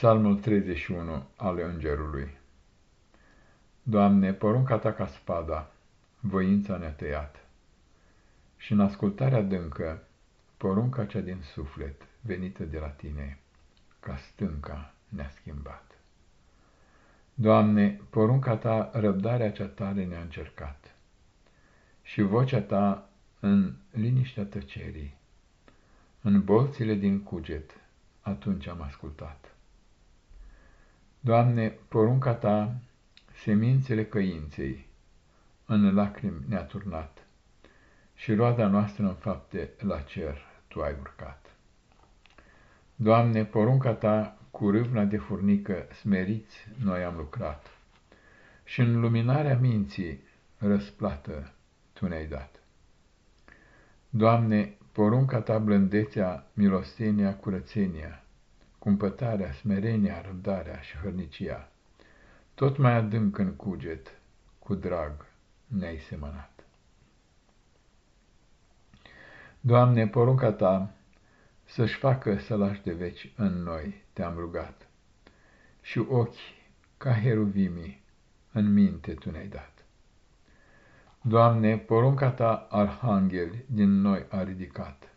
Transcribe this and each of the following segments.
Psalmul 31 al Îngerului Doamne, porunca Ta ca spada, voința ne-a tăiat, și în ascultarea dâncă, porunca cea din suflet, venită de la Tine, ca stânca ne-a schimbat. Doamne, porunca Ta, răbdarea cea tare ne-a încercat, și vocea Ta în liniștea tăcerii, în bolțile din cuget, atunci am ascultat. Doamne, porunca Ta, semințele căinței, în lacrimi ne-a turnat, și roada noastră în fapte la cer Tu ai urcat. Doamne, porunca Ta, cu râvna de furnică, smeriți noi am lucrat, și în luminarea minții răsplată Tu ne-ai dat. Doamne, porunca Ta blândețea, milostenia, curățenia, cumpătarea, smerenia, răbdarea și hărnicia, tot mai adânc în cuget, cu drag ne-ai semănat. Doamne, porunca Ta să-și facă sălași de veci în noi, te-am rugat, și ochi ca heruvimii în minte Tu ne-ai dat. Doamne, porunca Ta, arhanghel, din noi a ridicat,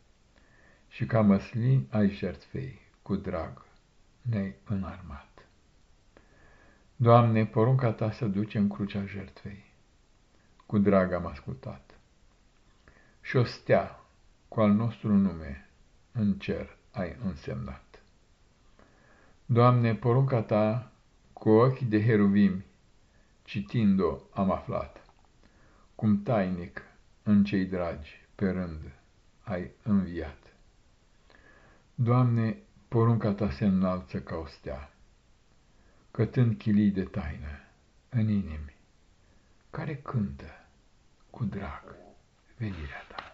și ca măslini ai jertfei, cu drag ne-ai înarmat. Doamne, porunca Ta să ducem crucea jertfei, cu drag am ascultat. Și o stea cu al nostru nume în cer ai însemnat. Doamne, porunca Ta, cu ochi de heruvimi, citind-o am aflat, cum tainic în cei dragi, pe rând, ai înviat. Doamne, porunca ta se înalță ca o stea, cătând chilii de taină în inimi, care cântă cu drag venirea ta.